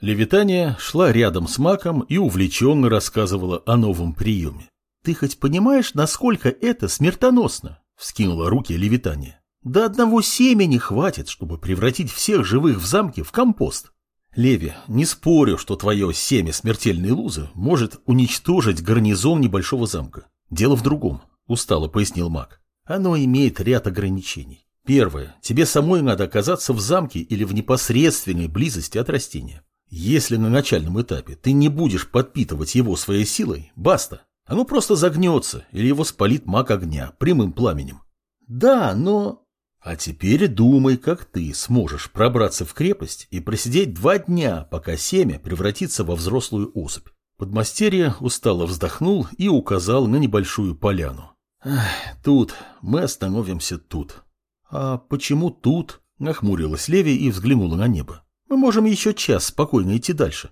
Левитания шла рядом с маком и увлеченно рассказывала о новом приеме. «Ты хоть понимаешь, насколько это смертоносно?» — вскинула руки Левитания. «До одного семени хватит, чтобы превратить всех живых в замке в компост». «Леви, не спорю, что твое семя смертельной лузы может уничтожить гарнизон небольшого замка. Дело в другом», — устало пояснил маг. «Оно имеет ряд ограничений. Первое. Тебе самой надо оказаться в замке или в непосредственной близости от растения. Если на начальном этапе ты не будешь подпитывать его своей силой, баста. Оно просто загнется, или его спалит маг огня прямым пламенем. Да, но... А теперь думай, как ты сможешь пробраться в крепость и просидеть два дня, пока семя превратится во взрослую особь. Подмастерье устало вздохнул и указал на небольшую поляну. «Тут, мы остановимся тут». «А почему тут?» – нахмурилась Леви и взглянула на небо. Мы можем еще час спокойно идти дальше.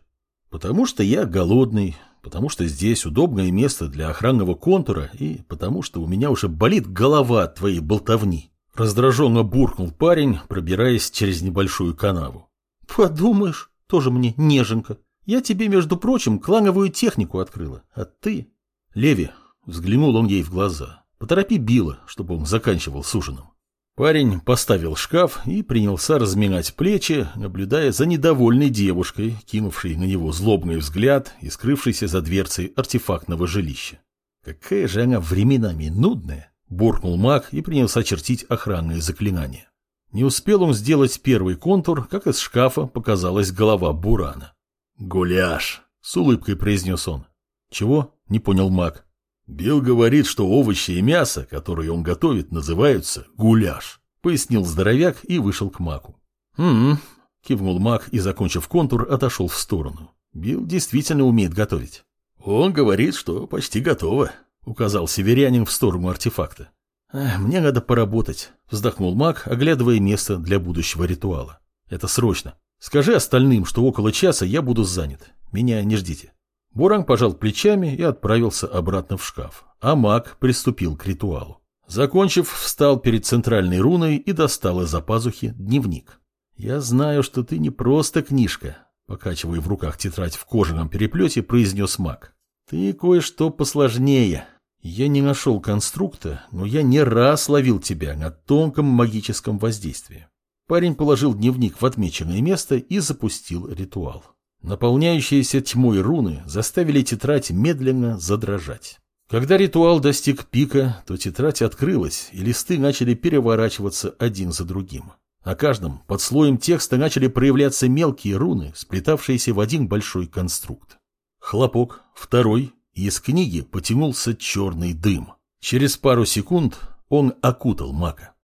Потому что я голодный, потому что здесь удобное место для охранного контура и потому что у меня уже болит голова от твоей болтовни. Раздраженно буркнул парень, пробираясь через небольшую канаву. Подумаешь, тоже мне неженка. Я тебе, между прочим, клановую технику открыла, а ты... Леви, взглянул он ей в глаза, поторопи Билла, чтобы он заканчивал с ужином. Парень поставил шкаф и принялся разминать плечи, наблюдая за недовольной девушкой, кинувшей на него злобный взгляд и скрывшейся за дверцей артефактного жилища. «Какая же она временами нудная!» – буркнул маг и принялся чертить охранные заклинания. Не успел он сделать первый контур, как из шкафа показалась голова Бурана. «Гуляш!» – с улыбкой произнес он. «Чего?» – не понял маг. Билл говорит, что овощи и мясо, которые он готовит, называются гуляш, пояснил здоровяк и вышел к маку. «Угу», — кивнул мак и, закончив контур, отошел в сторону. Билл действительно умеет готовить. «Он говорит, что почти готово», — указал северянин в сторону артефакта. «Мне надо поработать», — вздохнул маг, оглядывая место для будущего ритуала. «Это срочно. Скажи остальным, что около часа я буду занят. Меня не ждите». Буран пожал плечами и отправился обратно в шкаф, а маг приступил к ритуалу. Закончив, встал перед центральной руной и достал из-за пазухи дневник. «Я знаю, что ты не просто книжка», — покачивая в руках тетрадь в кожаном переплете, произнес маг. «Ты кое-что посложнее. Я не нашел конструкта, но я не раз ловил тебя на тонком магическом воздействии». Парень положил дневник в отмеченное место и запустил ритуал. Наполняющиеся тьмой руны заставили тетрадь медленно задрожать. Когда ритуал достиг пика, то тетрадь открылась, и листы начали переворачиваться один за другим. На каждом под слоем текста начали проявляться мелкие руны, сплетавшиеся в один большой конструкт. Хлопок, второй, и из книги потянулся черный дым. Через пару секунд он окутал мака.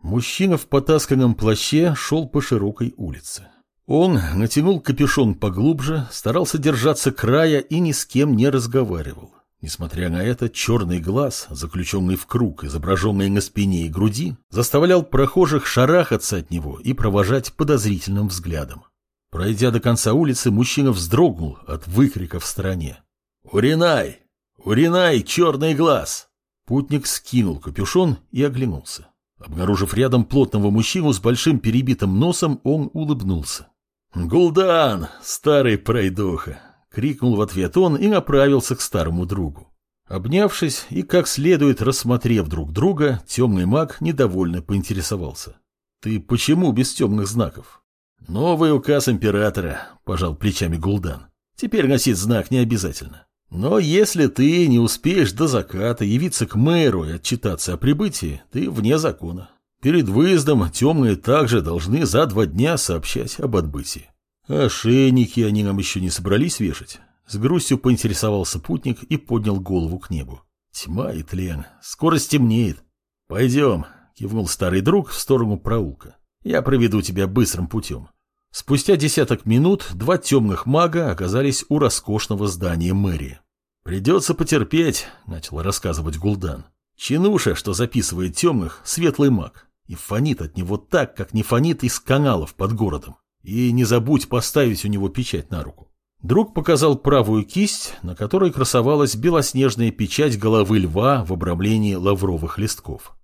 Мужчина в потасканном плаще шел по широкой улице. Он натянул капюшон поглубже, старался держаться края и ни с кем не разговаривал. Несмотря на это, черный глаз, заключенный в круг, изображенный на спине и груди, заставлял прохожих шарахаться от него и провожать подозрительным взглядом. Пройдя до конца улицы, мужчина вздрогнул от выкрика в стороне. «Уринай! Уринай, черный глаз!» Путник скинул капюшон и оглянулся. Обнаружив рядом плотного мужчину с большим перебитым носом, он улыбнулся. «Гулдан, старый пройдоха!» — крикнул в ответ он и направился к старому другу. Обнявшись и как следует рассмотрев друг друга, темный маг недовольно поинтересовался. «Ты почему без темных знаков?» «Новый указ императора», — пожал плечами Гулдан. «Теперь носить знак не обязательно. Но если ты не успеешь до заката явиться к мэру и отчитаться о прибытии, ты вне закона. Перед выездом темные также должны за два дня сообщать об отбытии. Ошейники они нам еще не собрались вешать. С грустью поинтересовался путник и поднял голову к небу. Тьма и тлен. Скоро стемнеет. Пойдем, кивнул старый друг в сторону проулка. Я проведу тебя быстрым путем. Спустя десяток минут два темных мага оказались у роскошного здания мэрии. «Придется потерпеть», — начал рассказывать Гулдан. «Чинуша, что записывает темных, светлый маг и фонит от него так, как не фонит из каналов под городом. И не забудь поставить у него печать на руку. Друг показал правую кисть, на которой красовалась белоснежная печать головы льва в обрамлении лавровых листков.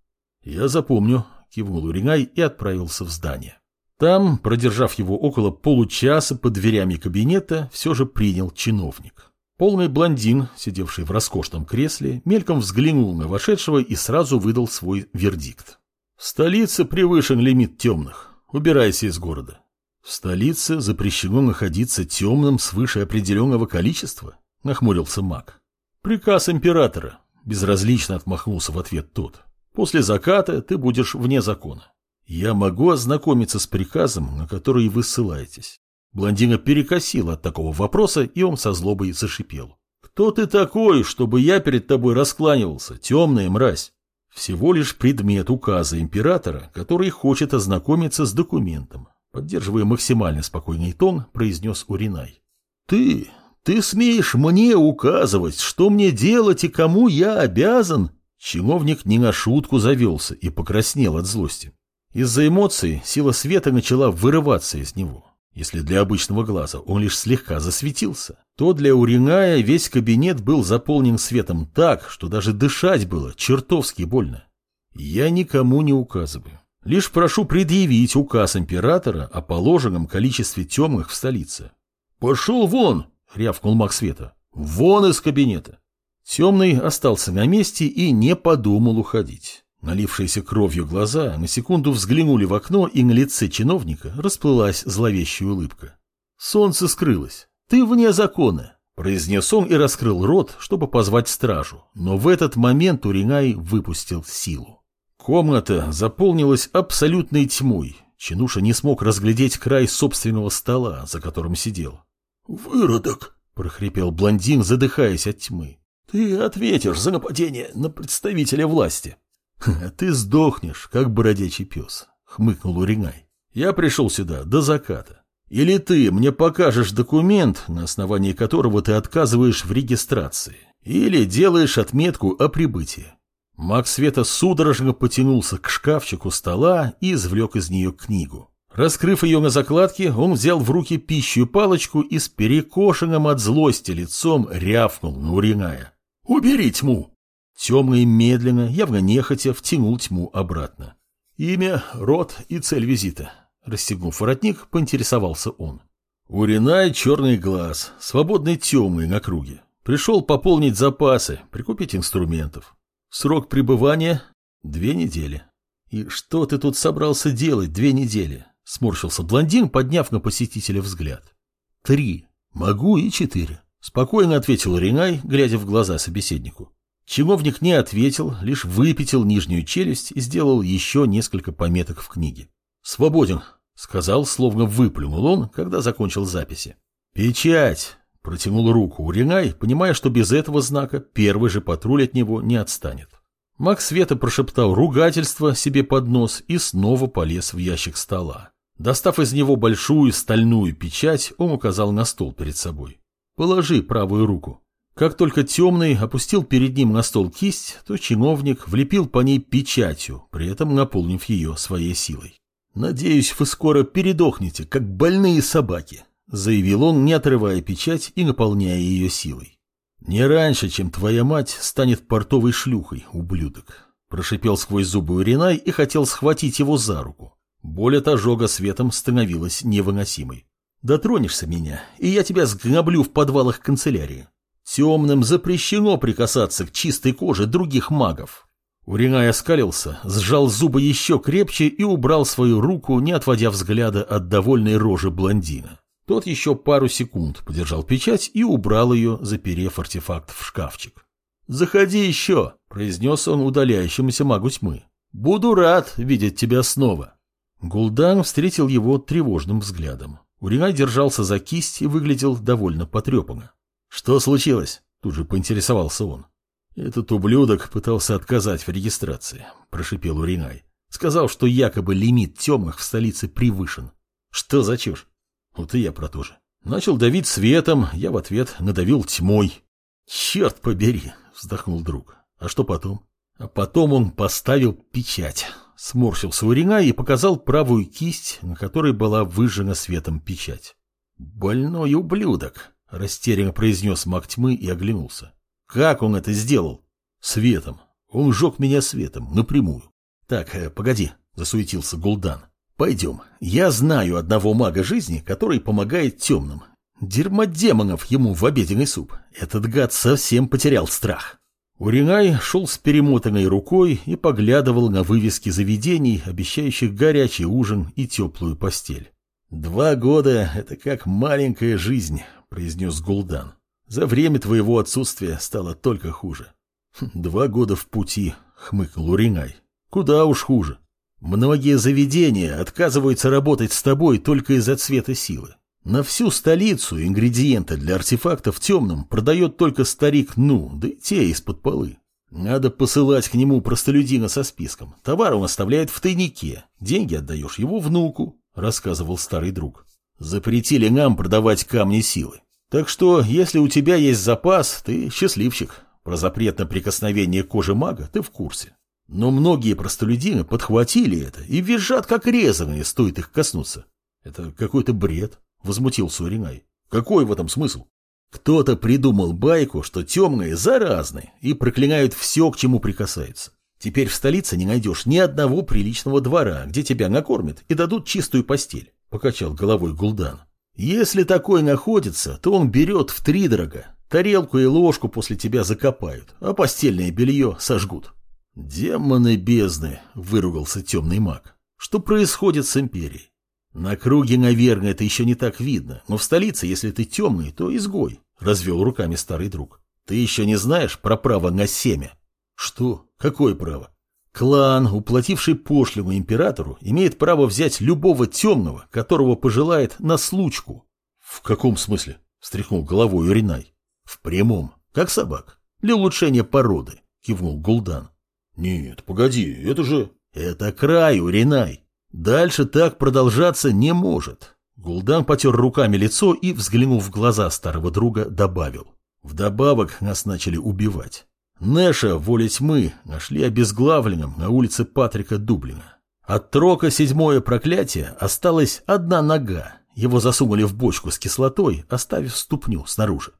«Я запомню», — кивнул Уринай и отправился в здание. Там, продержав его около получаса под дверями кабинета, все же принял чиновник. Полный блондин, сидевший в роскошном кресле, мельком взглянул на вошедшего и сразу выдал свой вердикт. В столице превышен лимит темных. Убирайся из города. В столице запрещено находиться темным свыше определенного количества, нахмурился маг. Приказ императора, безразлично отмахнулся в ответ тот. После заката ты будешь вне закона. Я могу ознакомиться с приказом, на который вы ссылаетесь. Блондина перекосила от такого вопроса, и он со злобой зашипел. «Кто ты такой, чтобы я перед тобой раскланивался, темная мразь?» Всего лишь предмет указа императора, который хочет ознакомиться с документом. Поддерживая максимально спокойный тон, произнес Уринай. «Ты, ты смеешь мне указывать, что мне делать и кому я обязан?» Чиновник не на шутку завелся и покраснел от злости. Из-за эмоций сила света начала вырываться из него. Если для обычного глаза он лишь слегка засветился, то для Уриная весь кабинет был заполнен светом так, что даже дышать было чертовски больно. Я никому не указываю. Лишь прошу предъявить указ императора о положенном количестве темных в столице. «Пошел вон!» — рявкнул маг света. «Вон из кабинета!» Темный остался на месте и не подумал уходить. Налившиеся кровью глаза на секунду взглянули в окно, и на лице чиновника расплылась зловещая улыбка. «Солнце скрылось. Ты вне закона», — произнес он и раскрыл рот, чтобы позвать стражу, но в этот момент Уринай выпустил силу. Комната заполнилась абсолютной тьмой. Чинуша не смог разглядеть край собственного стола, за которым сидел. «Выродок!» — прохрипел блондин, задыхаясь от тьмы. «Ты ответишь за нападение на представителя власти!» «Ты сдохнешь, как бродячий пес», — хмыкнул Уринай. «Я пришел сюда до заката. Или ты мне покажешь документ, на основании которого ты отказываешь в регистрации, или делаешь отметку о прибытии». Маг Света судорожно потянулся к шкафчику стола и извлек из нее книгу. Раскрыв ее на закладке, он взял в руки пищую палочку и с перекошенным от злости лицом рявкнул на Уриная. «Убери тьму!» Темный медленно, явно нехотя, втянул тьму обратно. Имя, род и цель визита. Расстегнув воротник, поинтересовался он. Уринай черный глаз, свободный темный на круге. Пришел пополнить запасы, прикупить инструментов. Срок пребывания — две недели. И что ты тут собрался делать две недели? Сморщился блондин, подняв на посетителя взгляд. Три. Могу и четыре. Спокойно ответил Ринай, глядя в глаза собеседнику. Чиновник не ответил, лишь выпятил нижнюю челюсть и сделал еще несколько пометок в книге. «Свободен», — сказал, словно выплюнул он, когда закончил записи. «Печать!» — протянул руку Уринай, понимая, что без этого знака первый же патруль от него не отстанет. Макс Света прошептал ругательство себе под нос и снова полез в ящик стола. Достав из него большую стальную печать, он указал на стол перед собой. «Положи правую руку». Как только темный опустил перед ним на стол кисть, то чиновник влепил по ней печатью, при этом наполнив ее своей силой. «Надеюсь, вы скоро передохнете, как больные собаки», заявил он, не отрывая печать и наполняя ее силой. «Не раньше, чем твоя мать станет портовой шлюхой, ублюдок», прошипел сквозь зубы Уринай и хотел схватить его за руку. Боль от ожога светом становилась невыносимой. «Дотронешься меня, и я тебя сгноблю в подвалах канцелярии. Темным запрещено прикасаться к чистой коже других магов. Уринай оскалился, сжал зубы еще крепче и убрал свою руку, не отводя взгляда от довольной рожи блондина. Тот еще пару секунд подержал печать и убрал ее, заперев артефакт в шкафчик. «Заходи еще», — произнес он удаляющемуся магу тьмы. «Буду рад видеть тебя снова». Гулдан встретил его тревожным взглядом. Уринай держался за кисть и выглядел довольно потрепанно. «Что случилось?» – тут же поинтересовался он. «Этот ублюдок пытался отказать в регистрации», – прошипел Уринай. «Сказал, что якобы лимит темных в столице превышен. Что за чушь?» Вот и я про то же. Начал давить светом, я в ответ надавил тьмой. «Черт побери!» – вздохнул друг. «А что потом?» А потом он поставил печать. Сморщился Уринай и показал правую кисть, на которой была выжжена светом печать. «Больной ублюдок!» Растерянно произнес маг тьмы и оглянулся. Как он это сделал? Светом. Он сжег меня светом, напрямую. Так, э, погоди, засуетился Гулдан. Пойдем. Я знаю одного мага жизни, который помогает темным. Дерьмодемонов ему в обеденный суп. Этот гад совсем потерял страх. Уринай шел с перемотанной рукой и поглядывал на вывески заведений, обещающих горячий ужин и теплую постель. «Два года — это как маленькая жизнь», — произнес Гулдан. «За время твоего отсутствия стало только хуже». «Хм, «Два года в пути», — хмыкнул Уринай. «Куда уж хуже. Многие заведения отказываются работать с тобой только из-за цвета силы. На всю столицу ингредиенты для артефактов темным продает только старик Ну, да и те из-под полы. Надо посылать к нему простолюдина со списком. Товар он оставляет в тайнике. Деньги отдаешь его внуку, рассказывал старый друг. Запретили нам продавать камни силы. Так что, если у тебя есть запас, ты счастливчик. Про запрет на прикосновение кожи мага ты в курсе. Но многие простолюдины подхватили это и визжат как резаные, стоит их коснуться. Это какой-то бред. — возмутился Уринай. «Какой в этом смысл? Кто-то придумал байку, что темные заразны и проклинают все, к чему прикасаются. Теперь в столице не найдешь ни одного приличного двора, где тебя накормят и дадут чистую постель», — покачал головой Гулдан. «Если такой находится, то он берет в три дорога. Тарелку и ложку после тебя закопают, а постельное белье сожгут». «Демоны бездны!» — выругался темный маг. «Что происходит с империей? На круге, наверное, это еще не так видно, но в столице, если ты темный, то изгой, — развел руками старый друг. Ты еще не знаешь про право на семя? Что? Какое право? Клан, уплативший пошлину императору, имеет право взять любого темного, которого пожелает, на случку. В каком смысле? — встряхнул головой Уринай. В прямом, как собак, для улучшения породы, — кивнул Гулдан. Нет, погоди, это же... Это край, Уринай. Дальше так продолжаться не может. Гулдан потер руками лицо и, взглянув в глаза старого друга, добавил. Вдобавок нас начали убивать. Нэша, воля тьмы, нашли обезглавленным на улице Патрика Дублина. От Трока седьмое проклятие осталась одна нога. Его засунули в бочку с кислотой, оставив ступню снаружи.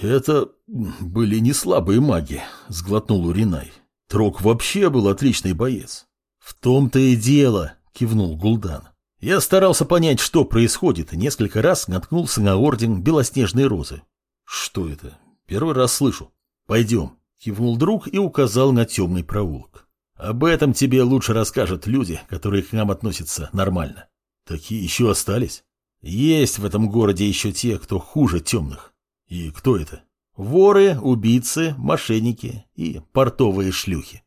«Это были не слабые маги», — сглотнул Уринай. «Трок вообще был отличный боец». «В том-то и дело», кивнул Гулдан. Я старался понять, что происходит, и несколько раз наткнулся на орден белоснежной розы. Что это? Первый раз слышу. Пойдем. Кивнул друг и указал на темный проулок. Об этом тебе лучше расскажут люди, которые к нам относятся нормально. Такие еще остались? Есть в этом городе еще те, кто хуже темных. И кто это? Воры, убийцы, мошенники и портовые шлюхи.